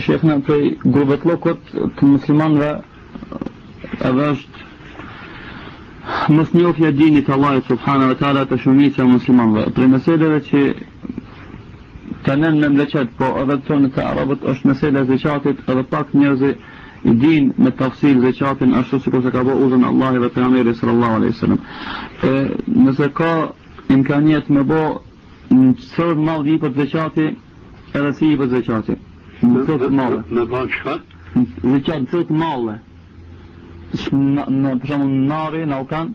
shekna prej grupet lokot të muslimanve edhe është mos njofja dinit Allahit subhanahu wa taala të shumicës e muslimanëve. Për meseleve që kanë në mleqet, po edhe të thonë të arabët është mesela e edhe pak njerëz i din me tafsil zakatin ashtu sikur se ka bëu uzën Allahu dhe pejgamberi sallallahu alaihi wasallam. E nëse ka imkaniet me bë në sërë malë i për zakati, edhe si i për zakati. Në sërë malë. Me bë çka? Në sërë malë. në për shembull nari në aukan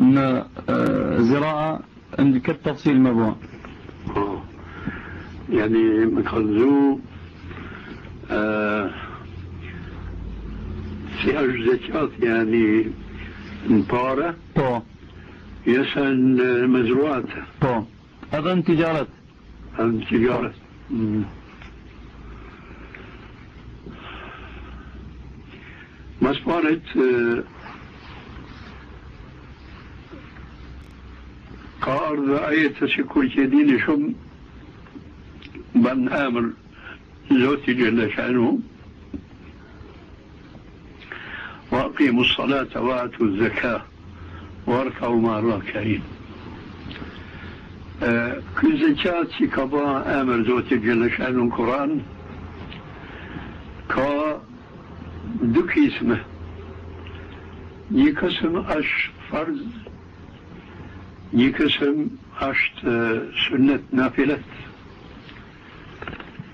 në ziraa në këtë tafsil me bë. يعني مكالزو في زكاة يعني مبارة Po, يسأل مزروعات po. Edhe në tijaret. عن تجارة مسبارة قارض آية جديد شم بن آمر زوتي جل شأنه. وأقيموا الصلاة وآتوا الزكاة واركعوا مع الراكعين آه، كل زكاة كبا آمر زوتي جل شأنه القرآن. kısmı nikasını aş farz. Nikasım aştı sünnet nafilet.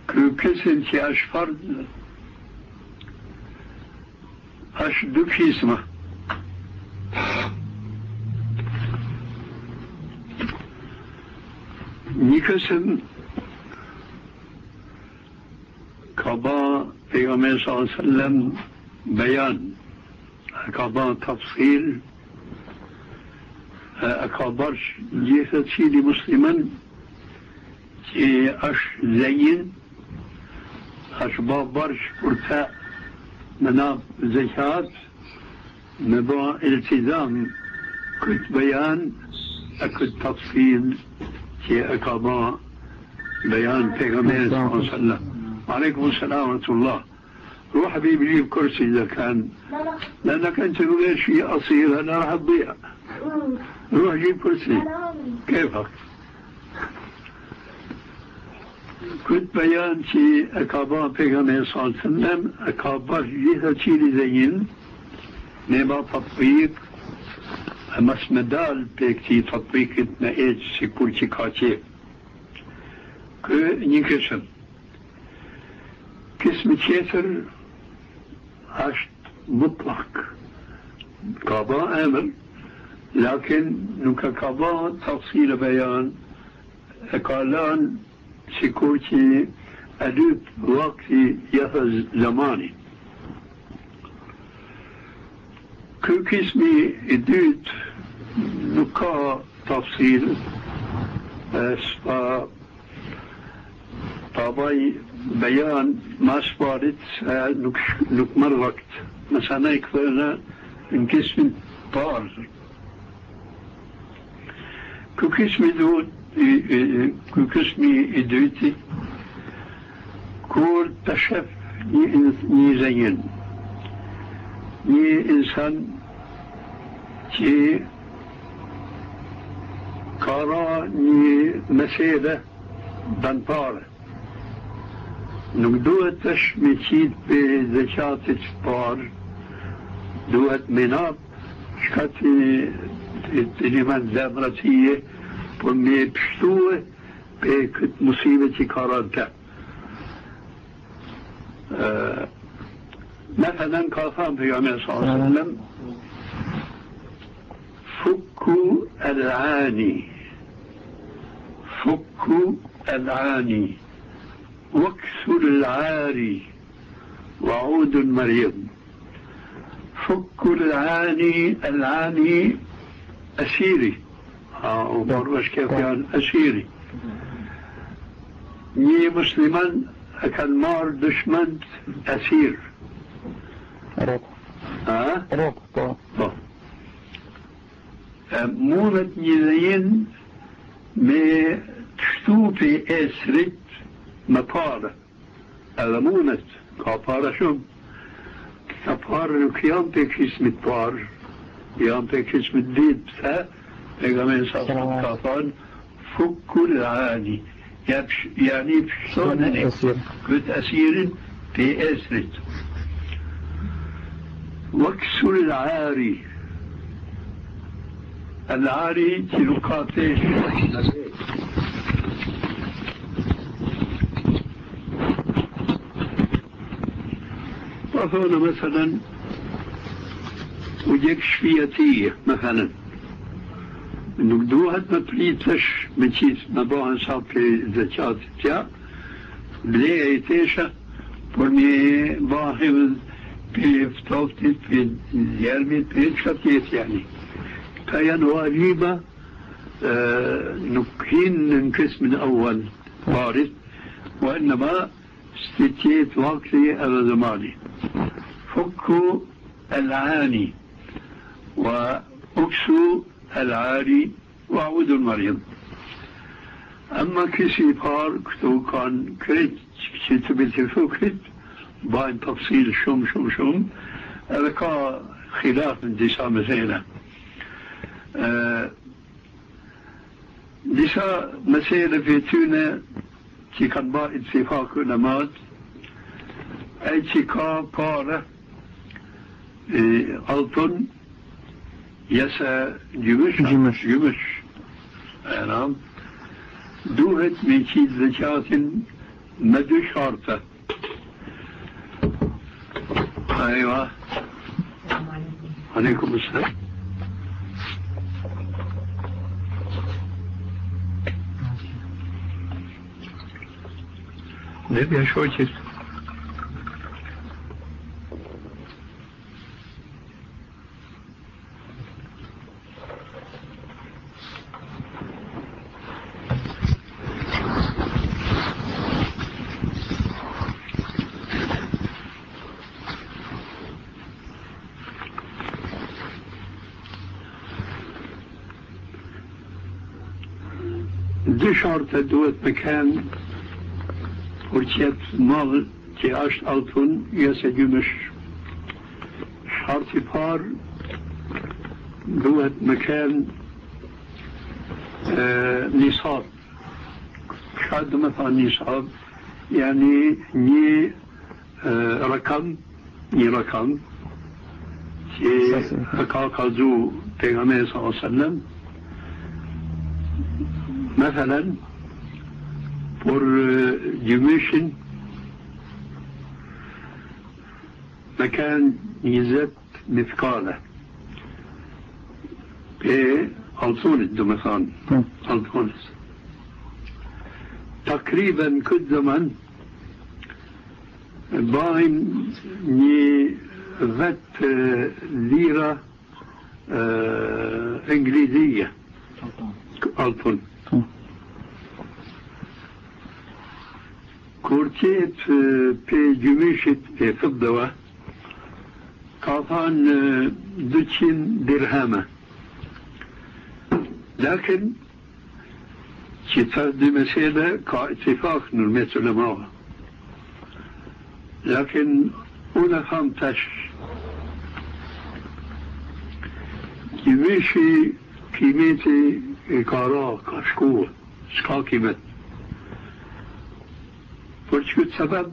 Kırkısın ki aş farz. Aş dü kısmı nikasın kaba Peygamber sallallahu aleyhi ve sellem بيان اكبر تفصيل اكبر جيسة شيء لمسلما أش زين أش بابرش كرتا مناب زكاة نبا التزام كت بيان اكت تفصيل كي اكبر بيان پیغمبر صلى الله عليه وسلم. عليكم. السلام ورحمة الله. روح حبيبي جيب كرسي إذا كان. لأنك أنت من غير شيء أصيل أنا راح تضيع روح جيب كرسي. كيفك؟ كنت بيان شي أكابا بيغامي صلى الله عليه وسلم أكابا جيثا شي زين نبا تطبيق مس مدال بيكتي تطبيق نأيج سيكول شي كاتي كو نيكشن është mutlak. Ka ba emër, lakin nuk e ka ba tafsir e bejan, e ka lan sikur që e lyp vakti jethë zamani. Ky kismi i dytë nuk ka tafsir, e s'pa ta baj بيان ما شبارت نك آه، نك مر وقت مثلا يكفينا انكس من طار كوكس من دو كوكس من ادويتي كور تشف ني زين. ني إنسان كي كارا ني مسيدة دانطاره nuk duhet të shmeqit për zëqatit së parë, duhet me nap, shka të të një manë zemratije, por me pështue për këtë musive që ka rënte. Me të nëmë ka thamë për jamë e sasëllëm, fukku el ani, fukku el ani, واكسر العاري وعود مريض. فك العاني العاني أسيري. آه وبرش كيف كان أسيري. ني مسلمان كان مار دشمن أسير. Rop. ها Rop, po. Po. E, mundet një dhejin ما پار ألمونت کا شم سفار نو کیان مطار کس می مدين یان پی کس می دید پسا اگا من سفار کافان فک کل آنی یعنی يعني پشتون این کت اسیرین پی اسرت وکسل العاری العاری تلقاتش نسیر يعرفون مثلا وجيك شفيتية مثلا. انك دوهد ما تريتش من شيت ما بوهن صافي زكاة تيا بلي ايتيشا بني باهي في فتوفتي في ديرمي في شفيت يعني. كاين واجبة آه نكين من قسم الأول وارث. وإنما استتيت وقتي أبا زماني فكوا العاني وأكسوا العالي وعود المريض. أما كسي بار كتو كان كريت كتب التفوكت باين تفصيل شم شم شم هذا كان خلاف من ديسا مثلا أه ديسا مثلا في تونة ki kan ba ittifakı namaz. Etika para. E, altın yasa gümüş. Gümüş. Gümüş. Enam. Duhet meki zekatın medü şartı. Eyvah. Aleyküm selam Vetja shoqit. dy sharte duhet me kënë Hurkiyet mal, kiaş altın, yese gümüş. Şartı par, duvet mekan, e, nisab. Şartı mesela nisab, yani ni e, rakam, ni rakam, ki kalkazu Peygamber sallallahu aleyhi ve sellem, mesela for gümüşün مكان يزت مثقالة. بألطونة دمثان ألطونس تقريبا كل زمن باين ني ذات ليرة إنجليزية. ألطون. كورتيت في جميشة في فضة كافان دوتشين درهامة. لكن كتاب مسألة كاتفاق نرميت علماء. لكن أنا فهمتش كميشي كيميتي كارا كشكوه شكا كيمت Për që këtë sabab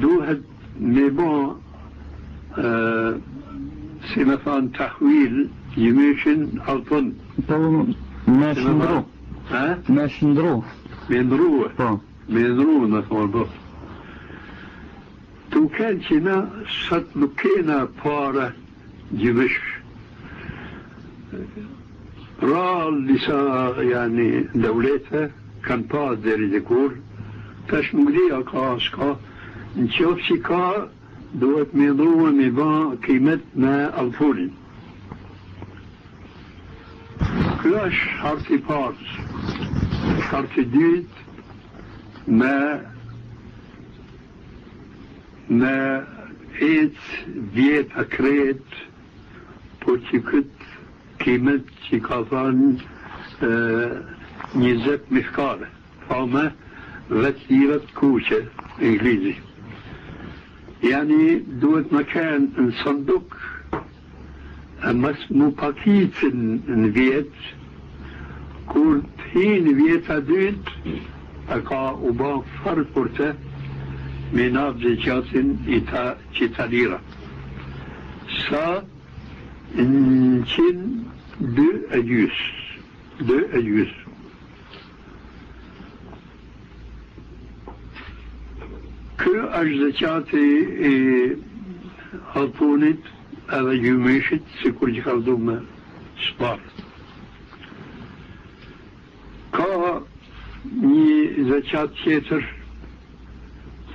duhet me bo uh, e, si me thanë tahuil jëmyshin altën. Po, me shëndru. Ha? Me shëndru. Me ndru. Po. Me ndru në thonë. Tu kanë na sëtë para gjymysh. Ra disa, yani, devlete kanë pa deri dikur, di a ka s'ka. Në qofë që ka duhet me dhruë me ba kimet me alfurin kjo është harti parës harti dytë me me etë vjetë a kretë po që këtë kimet që ka thënë njëzet mishkare. Pa me vetsivet kuqe, inglizi. Yani duhet më kënë në sënduk, mës mu pakicën në vjetë, kur të hinë vjetë a dytë, e ka u ba farë për të, me nabë dhe qasin i ta qita lira. Sa në qenë dë e gjysë, dë e gjysë. Është dhe qati i halpunit edhe gjymeshit, si kur që ka vdu me spartë. Ka një zeqat tjetër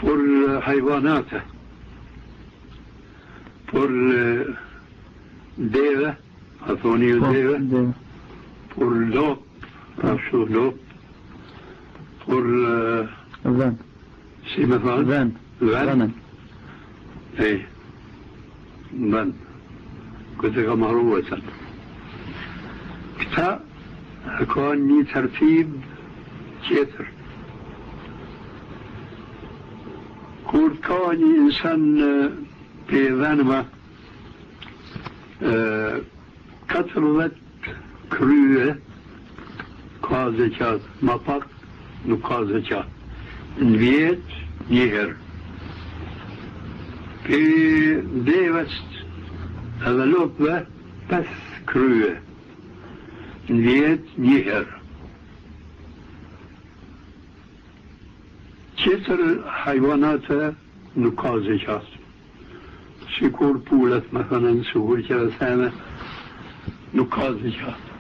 për hajvanate, për deve, a thoni ju deve, për lop, ashtu lop, për, Vend. si me thonë, Vend. Vend. E, vend. Këtë e ka marru e thënë. Këta ka një tërtib tjetër. Kur ka një insan për dhenëma 14 krye ka zeqat, ma pak nuk ka zeqat. Në vjetë një i devës edhe lopëve pes krye në vjetë njëherë. Qëtër hajvanate nuk ka zëqatë. Shikur pullet me thënë në suhur që dhe sene nuk ka zëqatë.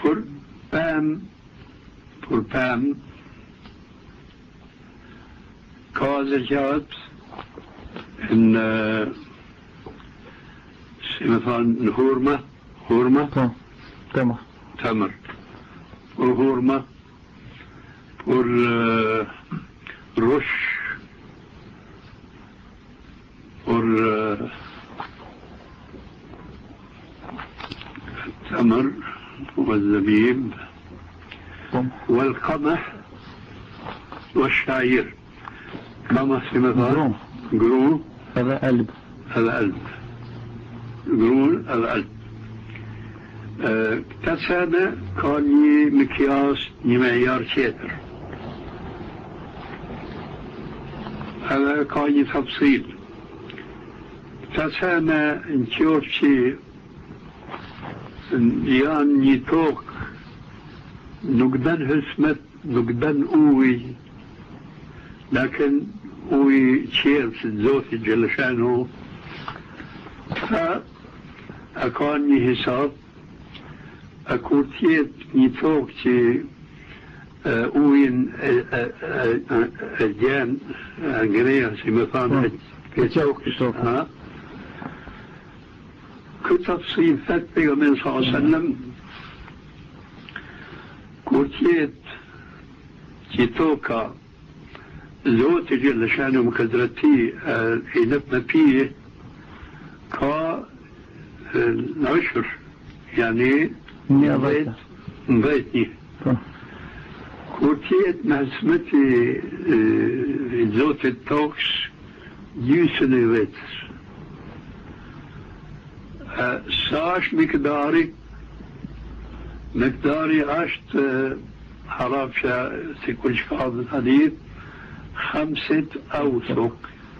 Për pëmë, për pëmë, në, si me thënë, në hurma, hurma, Po. Tema. تمر وهورمة والرش والتمر والزبيب Pom. والقمح والشعير ما محسي مثلا. جرون جرون هذا قلب. هذا قلب. جرون هذا قلب. تسادة كان ني مكياس ني معيار كيتر هذا كان تفصيل. تسادة ان كيورشي ديان ني توق نقدن هسمت نقدن قوي لكن ويتشير في الزوت جلشانه فأكون نهيصاب أكورتيت نتوك تي آه، أوين أجان أجريا سيمثان أجتوك كتب صيب فات صلى الله عليه وسلم. كورتيت تي زوت جل شانه مكدرتي آه، اينت فيه كا آه، العشر. يعني نبيت نبيت ني طيب. كوتي ات نسمتي آه، زوت توكس يوسني ويت ساش مقداري مقداري عشت حرام شا سيكولش قاضي الحديث. خمسة أوسق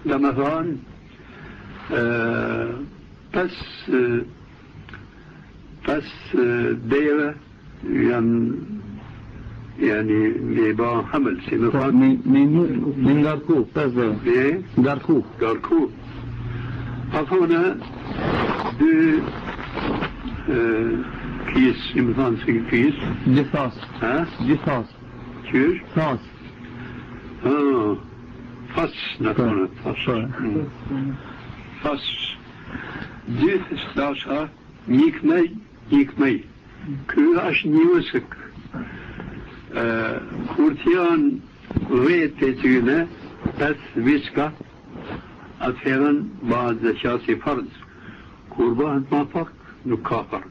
لمثلا آه، بس بس ديرة يعني يعني يبقى حمل سيمفان me, me, me ngarku, 5 dhe. إيه Ngarku. Garku. Afona dy آه، كيس يمثال في كيس Gjithas. ها Gjithas. كيش Thas. آه Ha. Fas ne konu? Fas. Fas. Hmm. Dih stasa nikmey nikmey. Kıraş nivısık. Ee, kurtiyan ve tetüne es viska aferan bazı şasi farz. Kurban mafak nukafar.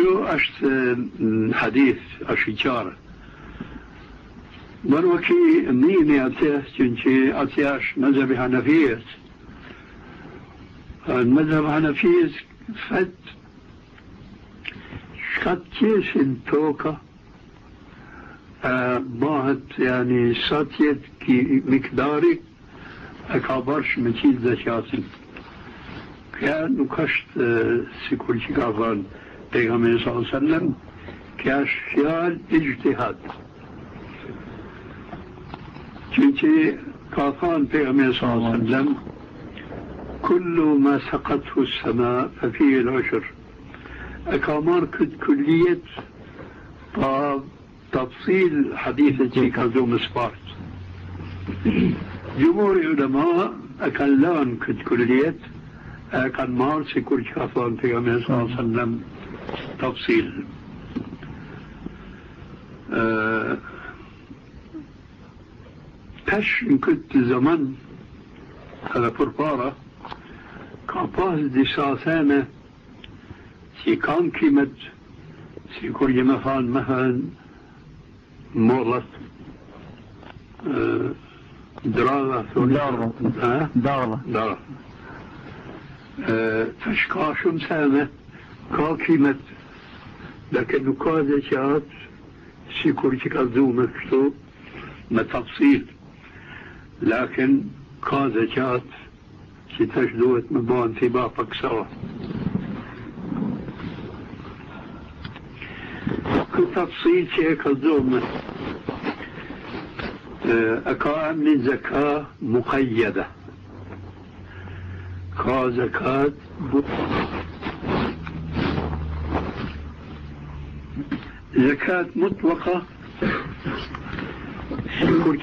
Kjo është hadith, është i qarë. Mërë ki mnimi atje, që në që atje është mëzëbi Hanafijës. Në mëzëbi Hanafijës fët shkat qeshin toka bëhet yani sa tjetë ki mikdari e ka bërsh me qitë dhe qasin. Kja nuk është si kur që ka thënë pejgamberi sallallahu alaihi wasallam kja është fjalë ijtihad. Çünkü kalkan Peygamber sallallahu aleyhi ve sellem kullu ma sakathu sema fefihil ushur. أكامار كلية تفصيل حديث شيخ هزوم سبارت جمهور علماء أكلان كلية كان مار سيكون شافان في صلى الله عليه وسلم تفصيل أه tash në këtë zaman edhe për para ka pas disa theme që kanë kimet si kur një me thanë me thënë mollat drava Darla. Darla. Darla. Tash ka shumë theme ka kimet لكن që ka dhu me kështu me tafsil لكن كازا جات ستاش دوت مبان في بابك سوا. كتفصيل شيء كالزوم أكا من زكاة مقيدة. كا زكاة زكاة مطلقة.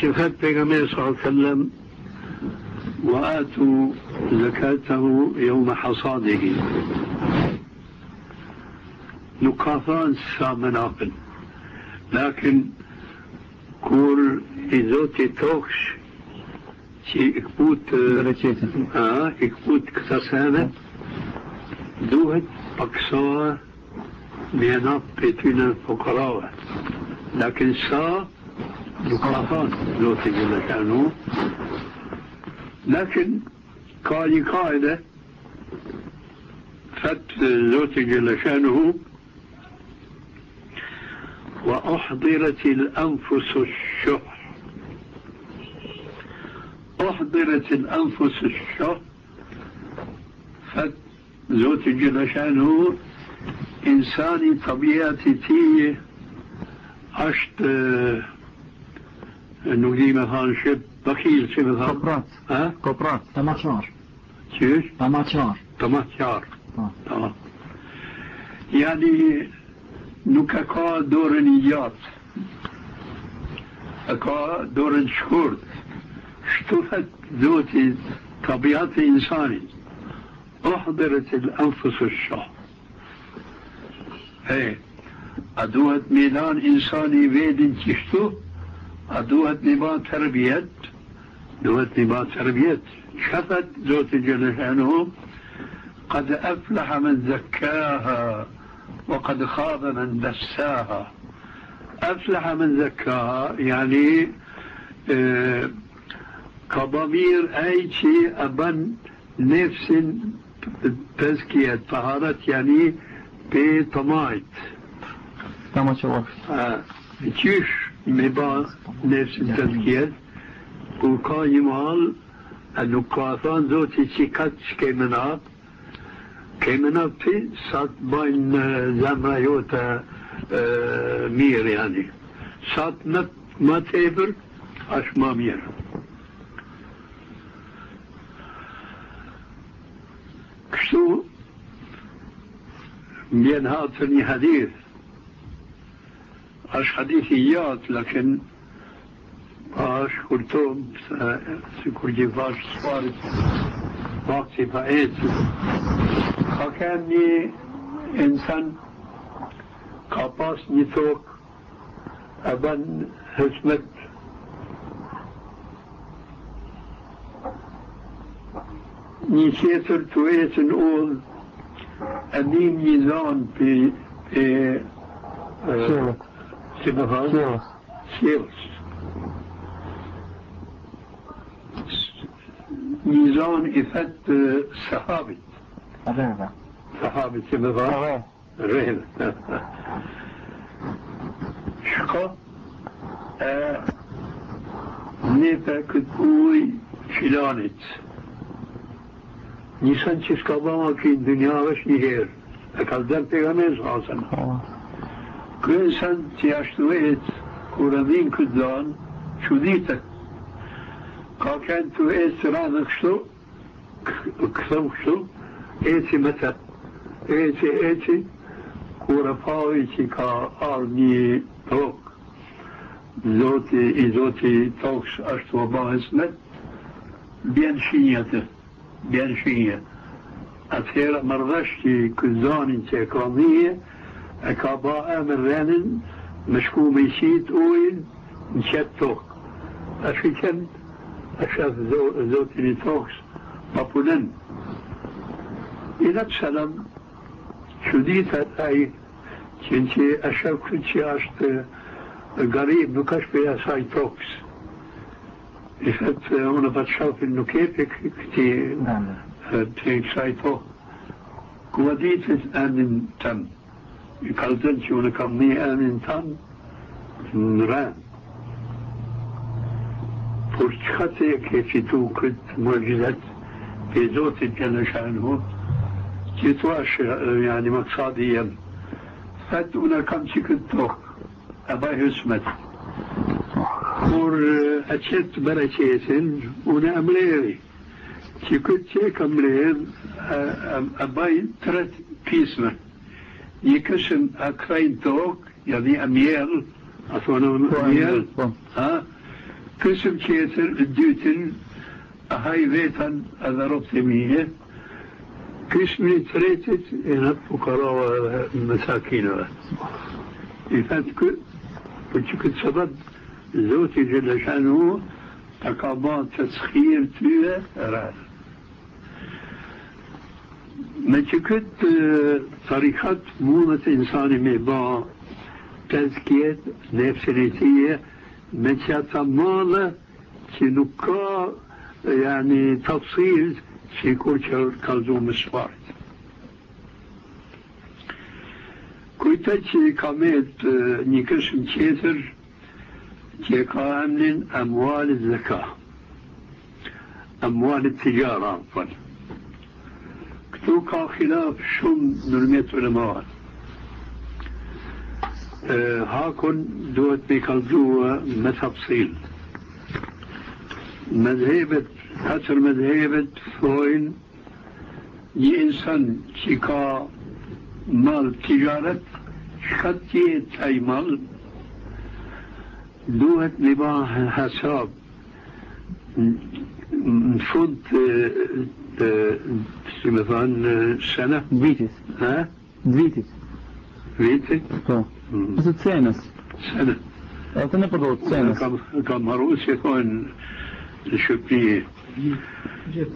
كفات بيغمير صلى الله عليه وسلم وآتوا زكاته يوم حصاده. نقاطان سامناقل لكن كل إزوتي توكش شي إكبوت آه إكبوت كتاسانة دوهت بكسوة بينات بيتنا فقراوة لكن سا نقاطان زوتي جل شانه لكن قال قاعدة فت زوتي جل شانه وأحضرت الأنفس الشح. أحضرت الأنفس الشح. فت زوتي جل شانه إنساني طبيعتي تيه عشت انه دي مثلا شب بخيل شب مثلا. كوبرات ها؟ كوبرات تماتشار شيش؟ تماتشار تمام آه. تمام يعني نوكا كا دور نيات كا دور شكور اشتفت ذوتي إيه أدوت ميدان إنساني ويدن تشتو أدوت نبات تربية دوت نبات تربية شفت زوت جل شأنه قد أفلح من زكاها وقد خاب من دساها. أفلح من زكاها يعني كضمير أي شيء أبن نفس تزكية طهارة يعني pe të majt. Ta ma që vakët. Qysh me ba nefësin të të kjerë, kur ka një malë, a nuk ka thonë zoti që katë që kemë në apë, kemë në apë sa të bajnë zemra jote mirë, janë. Sa të më të tepër, është ma mirë. بين هاتني حديث. أش حديثيات لكن باش قلتهم سيكون جيفاش صارت وقتي فأيت فكأني إنسان قاپاس një tokë e bën hësmet një një zanë për إيه آه، شيلت سيلز ميزان إفت آه، صحابي هذا صحابي هذا رهن شقا آه، نيفا كتبوي فلانت Nisan që s'ka dhama këj dënjave është një herë, e ka dhënë pejgamber sasën. Kërë nësën që jashtë vetë, kur edhin këtë danë, që ditët, ka kënë të vetë të radhë kështu, këthëm kështu, eci më të, eci, eci, kur e pavi që ka. E e në qëtë tokë. A shikën, a shëfë zotin i tokës, pa punën. I në të salam, që ditë ai, që në që a shëfë që është garib, nuk është për asaj tokës. فات هنا فتشاف إنه كيف كتي نعم. تي سايتو كواديت از آمن تن. يكالتن شو نكام مي آمن تن. نران فرشخات يكيشي تو كت موجزات في زوتي كان شانه كتو يعني مقصادي يم فات هنا كم شكتو أبا هسمت مور اتشت برا چیسن اونا امریری چی کد چی کم رید ابای ترت پیسم یکشن اکرین توک یعنی امیل اصوانا اون امیل کشم چیسن دیوتن اهای ویتن از رو سمیه کشم نیتریتت اینا پوکارا و مساکینا ایفت کد پچی کد شبد Zoti Gjellëshanu, të ka ba të skirë tyre rrë. Me që këtë tarikat mundet insani me ba tezkjet, nefsin e tije, me që ata madhe që nuk ka yani tafsil që kur që kalzu më shfart. Kujta që ka met një këshëm qeter يقع من أموال الزكاة. أموال التجارة أفضل كتوقع خلاف شم نرمية علموات آه، هاكن دوت بيقلدوا متفصيل مذهبة هتر مذهبة فوين يإنسان شكا مال تجارة شكت يتأي مال me thonë sene Vitit. ha? Vitit. viti Po. Ose të cenës. sene Atë në përdo të cenës. kam, kam marru që thonë në Shqipëri جيت?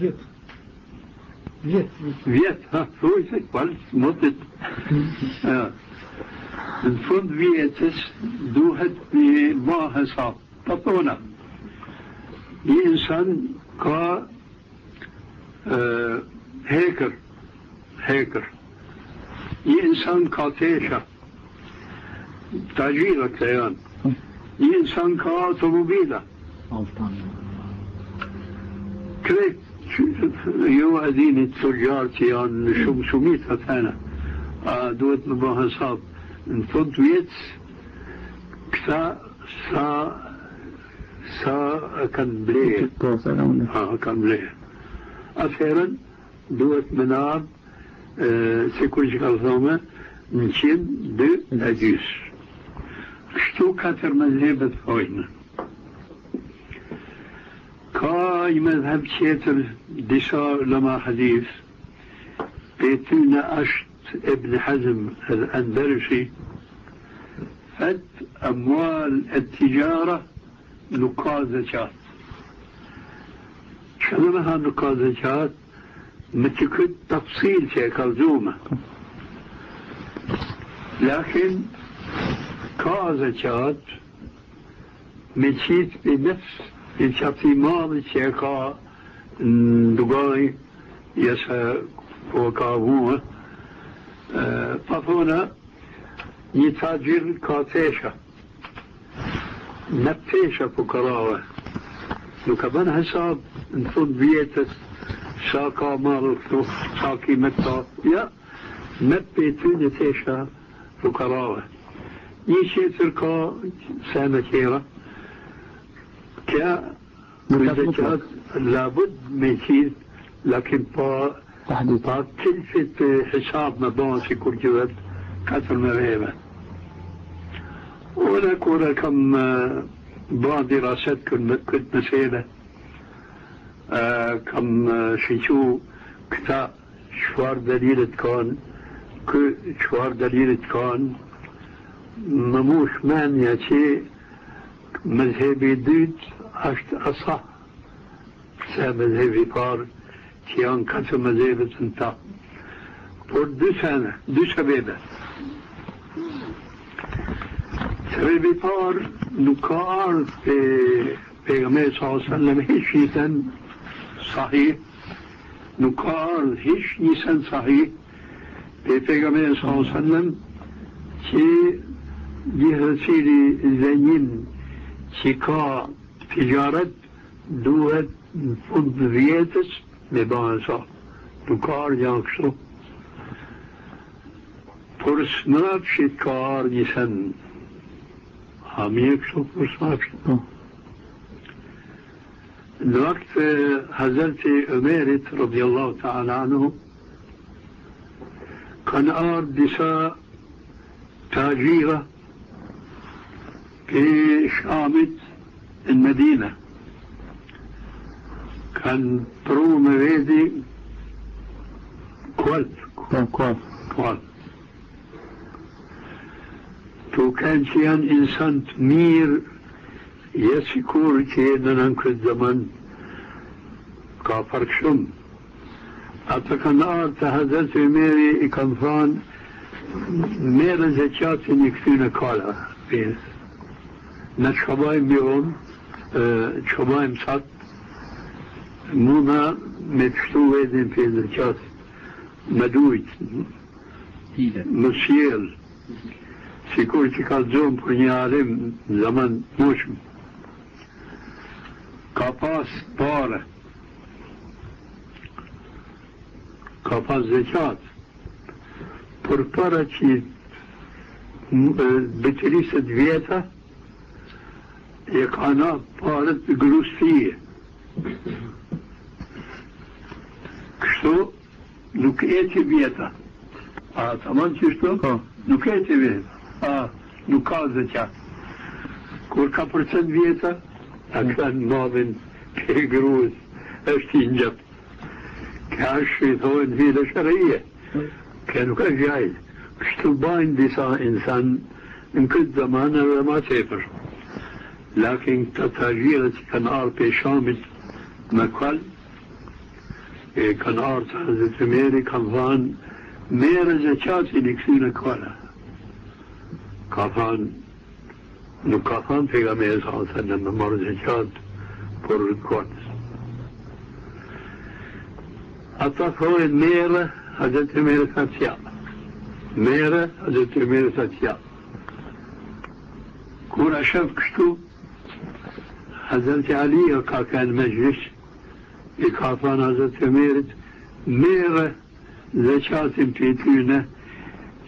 جيت جيت vjet ha thuj se palë motit ha. Në fund vjetës duhet me ba hesab. Të thona një insan ka uh, hekër hekër një insan ka tesha tajira këta janë. Një insan ka automobila. Krejt jo edhini të tërgjarë që janë shumë shumit atë a duhet me ba hesab në fund vjetës këta sa sa kanë blejë Po, sa ka më Ha, kanë blejë. Atëherën duhet me nabë, se kur që ka thome, në qimë dë e gjysë. Kështu katër me zhebet thojnë. Ka i me dheb qeter disa lama hadith, pe ty në është ibn Hazm al-Andalusi, فت أموال التجارة نقاط زكاة شنو نقاط زكاة متكت تفصيل شيء كالزومة لكن كازكات مشيت بنفس الشخصي ماضي شيخا دقاي يسا فهنا يتاجر كاتيشا نبتيشا فقراوة. لو كمان حساب نفض بيتس شاكا مال شاكي متا يا نبتي تيشا فقراوة. يشي تركا سنة كيرا. كا لابد من شيء لكن با تحديد با كلفة حساب مبانسي كل جوات كثر مغيبة ولك ولكم بعض دراسات كنت مسيرة آه، كم آه، شيشو كتا شوار دليل كان. شوار دليل كان. مموش مانيا شيء مذهبي اشت أصح. سه مذهبي بار që janë ka që mëzheve të në ta. Por dy sene, dy shëbebe. Shëbebe parë nuk ka ardhë pe pejgamber sasën në me hish një sahih, nuk ka ardhë hish një sahih, pe pejgamber sasën në që gjithë cili zënjim që ka tijaret duhet në fund vjetës یه رسیل زنین که کا تجارت دوت فضویتش به بانسا نکار یاکشو پرسناب شد کار نیستن همیه کشو پرسناب شد الوقت حضرت عميرة رضي الله تعالى عنه كان أرض نساء تاجيرة في شامة المدينة كان برو مويدي كوالت. كويس كوالت تو كان شيئا إنسان مير يسكور كيدنا كل زمن كافر شم. أتكن آرت حضرت ميري إكنفان مير زكاة نكتين كالا بيز نشبايم بيون شبايم سات. مونا متشتو ويدين في زكاة مدويت مسيل sikur që muna me të shtu edhin për në qasë, me dujtë, me sjellë, si kur që ka zonë për një arim në zaman mushmë, ka pas pare, ka pas zeqatë, për para që bëqërisët vjeta, e ka na parët grusësie, Kështu nuk e që vjeta. A, të manë që shtu? Po. Nuk e që vjeta. A, nuk ka zeqat. Kur ka përcent vjeta, a kanë madhin ke gruës, është i njëp. Ka është i thojnë vile shërëje. Ka nuk është gjajl. Kështu bajnë disa insan në këtë zamanë dhe ma tepër. Lakin të tajirët që kanë arë për shamit me këll, e kanë arë të Hazret Umeri, kanë thanë, mere zë qatin i këtyre këlla. Ka thanë, nuk ka thanë pejga me e sa të në më marë zë qatë, por këllës. Ata thojnë mere, Hazret Umeri sa të janë. Mere, Hazret Umeri sa të janë. Kur shëfë kështu, Hazreti Ali ka kanë me gjyshë, ikafan Hazreti Meyret meyre zekatın fitüne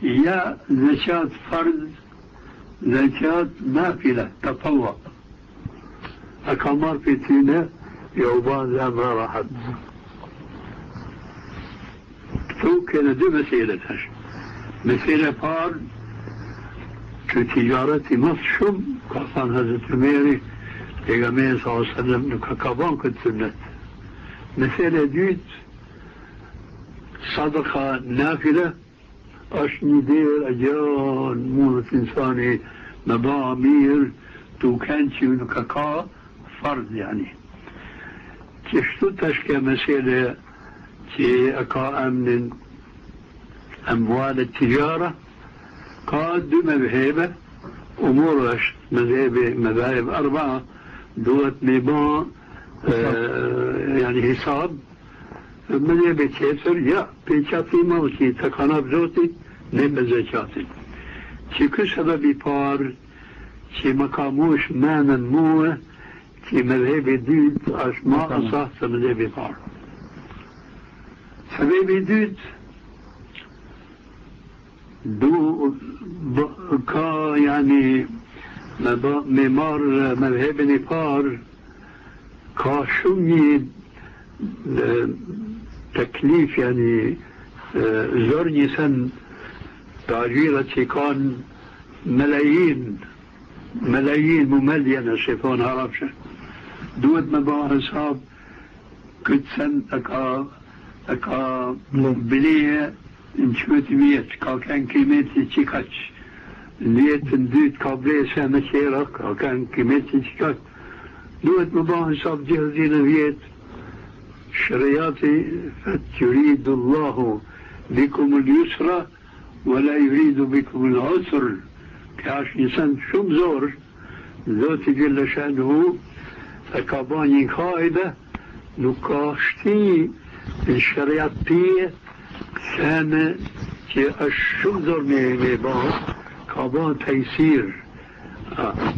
ya zekat farz zekat nafile tatavva akamlar fitüne yevbaz emre rahat Türkiye'de de meseleler. Mesele par şu ticareti mahşum Kafan Hazreti Meyr'i Peygamber sallallahu aleyhi ve sellem kakaban kütürnet. Mesele e dytë, sadaka nafile, është një derë e gjanë, mundët insani me ba mirë, të kanë që nuk ka ka farz, yani. Kështu tash ke mesele që e ka emnin أموال التجارة قاد مذهبه أمور مذاهب مذاهب أربعة دوت ميبان yani hesab me me qetër, ja, pe qati madhë që i të kanat zotit, ne me zekatit. Që kështë edhe bi parë, që më ka mush menën muë, që me dhebi dytë, është ma asah të me dhebi parë. Se dhebi dytë, du ka, yani, me, me marë me dhebi një parë, ka shumë një teklif, janë zërë një sen të agjirët që kanë melejin, melejin mu melje në shifon harapshë. Duhet me ba hesab, këtë sen të ka e ka bleje në qëtë vjetë, ka kënë kimeti që ka që, në dytë ka bleshe me qera, ka kënë kimeti që ka që, بكم اليسرى ولا يريد بكم العسر كاش إنسان شم زور ذات جل شأنه فكاباني قائدة نكاشتي الشريعة بيه كان كي الشم زور ميبان كابان تيسير آه. Për سبب pejgamberi صلى الله عليه وسلم kur ka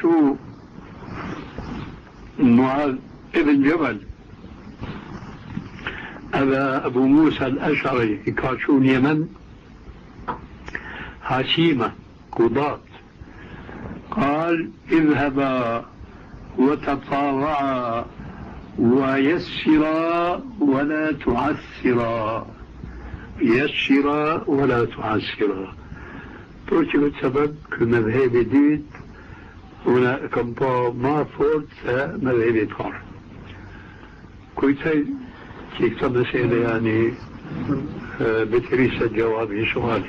qu Muad ibn Jabal أبا أبو موسى الأشعري كاشون يمن هشيمة قضاة قال اذهبا وتطاوعا ويسرا ولا تعسرا يسرا ولا تعسرا توجه السبب كمذهب ديد هنا كم ما فورت مذهب كار كويتاي كيف تبدأ يعني؟ بتريس الجواب سؤالي